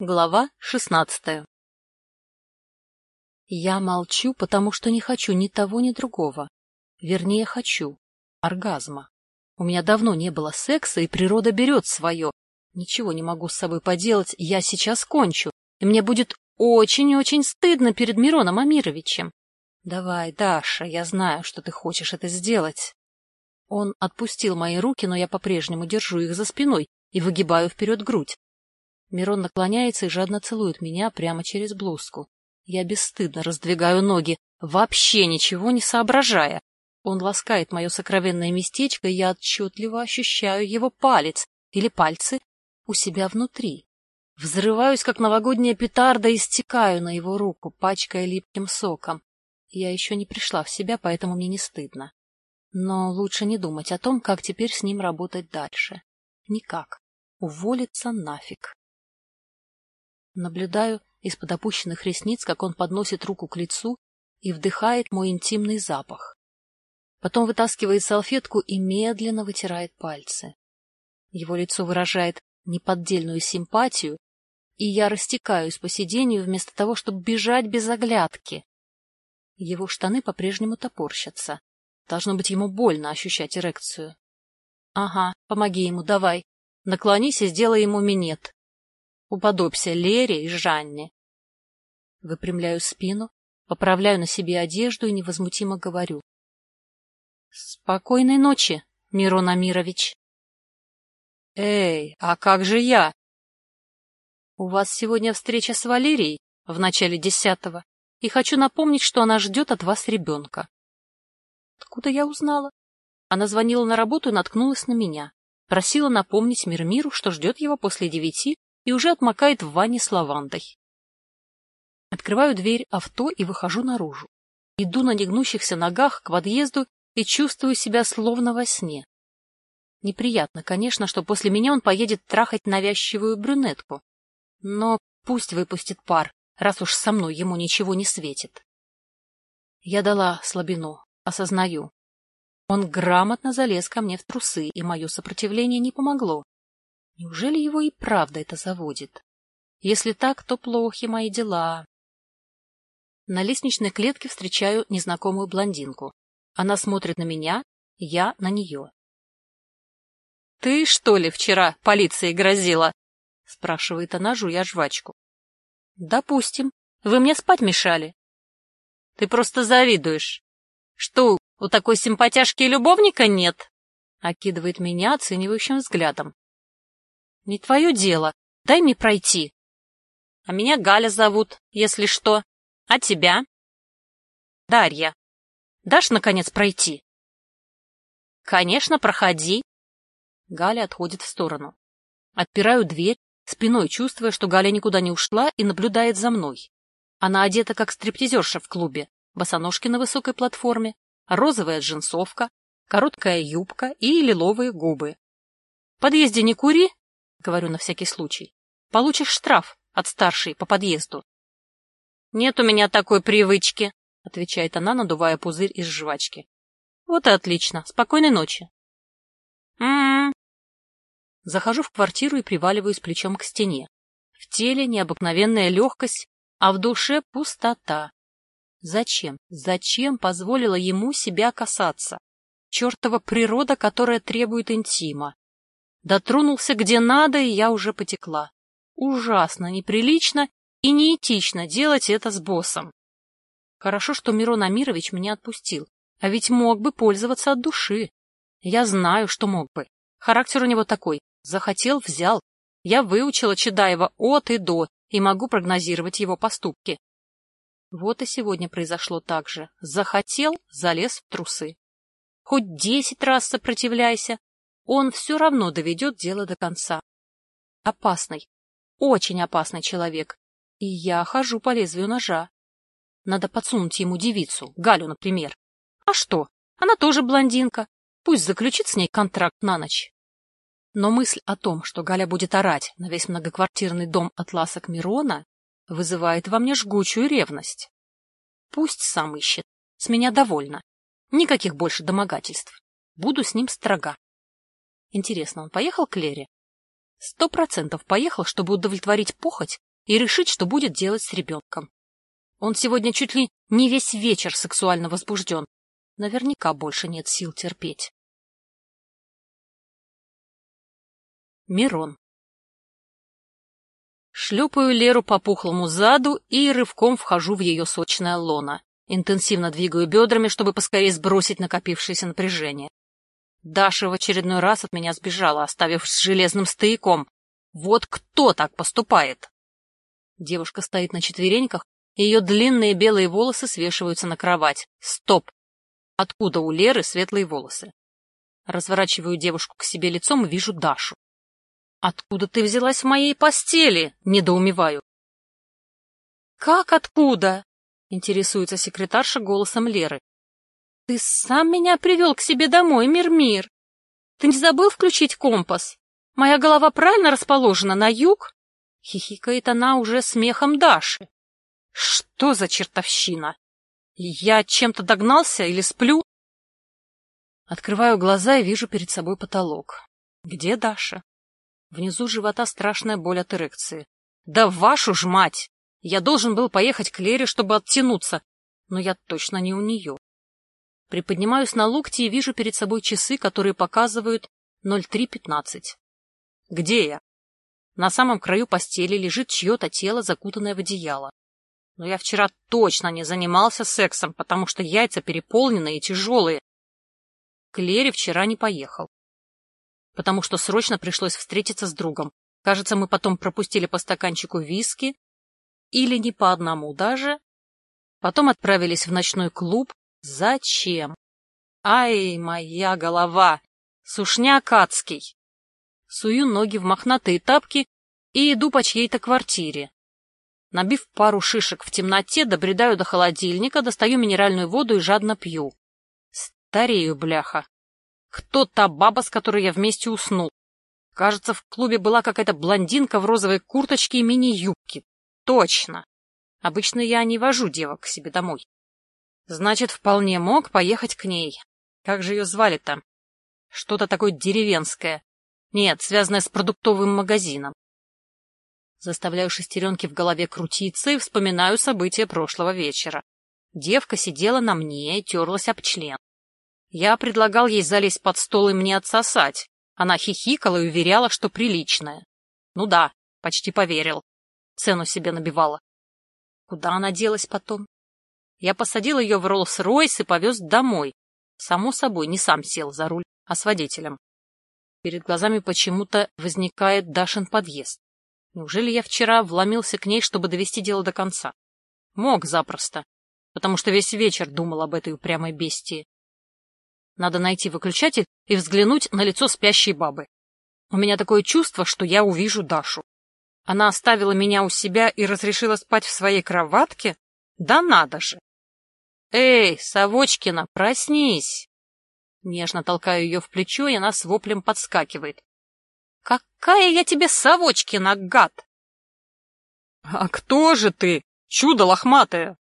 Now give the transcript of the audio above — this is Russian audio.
Глава шестнадцатая Я молчу, потому что не хочу ни того, ни другого. Вернее, хочу. Оргазма. У меня давно не было секса, и природа берет свое. Ничего не могу с собой поделать, я сейчас кончу, и мне будет очень-очень стыдно перед Мироном Амировичем. Давай, Даша, я знаю, что ты хочешь это сделать. Он отпустил мои руки, но я по-прежнему держу их за спиной и выгибаю вперед грудь. Мирон наклоняется и жадно целует меня прямо через блузку. Я бесстыдно раздвигаю ноги, вообще ничего не соображая. Он ласкает мое сокровенное местечко, и я отчетливо ощущаю его палец или пальцы у себя внутри. Взрываюсь, как новогодняя петарда, и стекаю на его руку, пачкая липким соком. Я еще не пришла в себя, поэтому мне не стыдно. Но лучше не думать о том, как теперь с ним работать дальше. Никак. Уволиться нафиг. Наблюдаю из-под опущенных ресниц, как он подносит руку к лицу и вдыхает мой интимный запах. Потом вытаскивает салфетку и медленно вытирает пальцы. Его лицо выражает неподдельную симпатию, и я растекаюсь по сиденью вместо того, чтобы бежать без оглядки. Его штаны по-прежнему топорщатся. Должно быть ему больно ощущать эрекцию. Ага, помоги ему, давай. Наклонись и сделай ему минет. Уподобься Лере и Жанне. Выпрямляю спину, поправляю на себе одежду и невозмутимо говорю. — Спокойной ночи, Мирон Амирович. — Эй, а как же я? — У вас сегодня встреча с Валерией в начале десятого, и хочу напомнить, что она ждет от вас ребенка. Откуда я узнала? Она звонила на работу и наткнулась на меня. Просила напомнить Мирмиру, что ждет его после девяти и уже отмокает в ванне с лавандой. Открываю дверь авто и выхожу наружу. Иду на негнущихся ногах к подъезду и чувствую себя словно во сне. Неприятно, конечно, что после меня он поедет трахать навязчивую брюнетку. Но пусть выпустит пар, раз уж со мной ему ничего не светит. Я дала слабину, осознаю. Он грамотно залез ко мне в трусы, и мое сопротивление не помогло. Неужели его и правда это заводит? Если так, то плохи мои дела. На лестничной клетке встречаю незнакомую блондинку. Она смотрит на меня, я на нее. — Ты, что ли, вчера полиции грозила? — спрашивает она, жуя жвачку. — Допустим. Вы мне спать мешали. — Ты просто завидуешь. Что, у такой симпатяшки любовника нет? — окидывает меня оценивающим взглядом. Не твое дело. Дай мне пройти. А меня Галя зовут, если что. А тебя? Дарья. Дашь, наконец, пройти? Конечно, проходи. Галя отходит в сторону. Отпираю дверь, спиной чувствуя, что Галя никуда не ушла и наблюдает за мной. Она одета как стриптизерша в клубе, босоножки на высокой платформе, розовая джинсовка, короткая юбка и лиловые губы. В подъезде не кури, говорю на всякий случай. Получишь штраф от старшей по подъезду. Нет у меня такой привычки, отвечает она, надувая пузырь из жвачки. Вот и отлично. Спокойной ночи. М-м. Захожу в квартиру и приваливаюсь плечом к стене. В теле необыкновенная легкость, а в душе пустота. Зачем? Зачем позволила ему себя касаться? Чертова природа, которая требует интима. Дотронулся где надо, и я уже потекла. Ужасно, неприлично и неэтично делать это с боссом. Хорошо, что Мирон Амирович меня отпустил, а ведь мог бы пользоваться от души. Я знаю, что мог бы. Характер у него такой. Захотел — взял. Я выучила Чедаева от и до и могу прогнозировать его поступки. Вот и сегодня произошло так же. Захотел — залез в трусы. Хоть десять раз сопротивляйся, он все равно доведет дело до конца. Опасный, очень опасный человек. И я хожу по лезвию ножа. Надо подсунуть ему девицу, Галю, например. А что? Она тоже блондинка. Пусть заключит с ней контракт на ночь. Но мысль о том, что Галя будет орать на весь многоквартирный дом от ласок Мирона, вызывает во мне жгучую ревность. Пусть сам ищет. С меня довольно. Никаких больше домогательств. Буду с ним строга. Интересно, он поехал к Лере? Сто процентов поехал, чтобы удовлетворить похоть и решить, что будет делать с ребенком. Он сегодня чуть ли не весь вечер сексуально возбужден. Наверняка больше нет сил терпеть. Мирон Шлепаю Леру по пухлому заду и рывком вхожу в ее сочное лоно. Интенсивно двигаю бедрами, чтобы поскорее сбросить накопившееся напряжение. Даша в очередной раз от меня сбежала, оставив с железным стояком. Вот кто так поступает? Девушка стоит на четвереньках, и ее длинные белые волосы свешиваются на кровать. Стоп! Откуда у Леры светлые волосы? Разворачиваю девушку к себе лицом и вижу Дашу. «Откуда ты взялась в моей постели?» — недоумеваю. «Как откуда?» — интересуется секретарша голосом Леры. «Ты сам меня привел к себе домой, Мир-Мир. Ты не забыл включить компас? Моя голова правильно расположена на юг?» Хихикает она уже смехом Даши. «Что за чертовщина? Я чем-то догнался или сплю?» Открываю глаза и вижу перед собой потолок. Где Даша? Внизу живота страшная боль от эрекции. «Да вашу ж мать! Я должен был поехать к Лере, чтобы оттянуться, но я точно не у нее. Приподнимаюсь на локти и вижу перед собой часы, которые показывают 03.15. Где я? На самом краю постели лежит чье-то тело, закутанное в одеяло. Но я вчера точно не занимался сексом, потому что яйца переполненные и тяжелые. К Лере вчера не поехал. Потому что срочно пришлось встретиться с другом. Кажется, мы потом пропустили по стаканчику виски. Или не по одному даже. Потом отправились в ночной клуб, Зачем? Ай, моя голова! Сушняк адский! Сую ноги в мохнатые тапки и иду по чьей-то квартире. Набив пару шишек в темноте, добредаю до холодильника, достаю минеральную воду и жадно пью. Старею, бляха. Кто та баба, с которой я вместе уснул? Кажется, в клубе была какая-то блондинка в розовой курточке и мини-юбке. Точно. Обычно я не вожу девок к себе домой. Значит, вполне мог поехать к ней. Как же ее звали-то? Что-то такое деревенское. Нет, связанное с продуктовым магазином. Заставляю шестеренки в голове крутиться и вспоминаю события прошлого вечера. Девка сидела на мне и терлась об член. Я предлагал ей залезть под стол и мне отсосать. Она хихикала и уверяла, что приличная. Ну да, почти поверил. Цену себе набивала. Куда она делась потом? Я посадил ее в Роллс-Ройс и повез домой. Само собой, не сам сел за руль, а с водителем. Перед глазами почему-то возникает Дашин подъезд. Неужели я вчера вломился к ней, чтобы довести дело до конца? Мог запросто, потому что весь вечер думал об этой упрямой бестии. Надо найти выключатель и взглянуть на лицо спящей бабы. У меня такое чувство, что я увижу Дашу. Она оставила меня у себя и разрешила спать в своей кроватке? Да надо же! «Эй, Савочкина, проснись!» Нежно толкаю ее в плечо, и она с воплем подскакивает. «Какая я тебе Савочкина, гад!» «А кто же ты, чудо лохматое?»